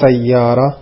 سيارة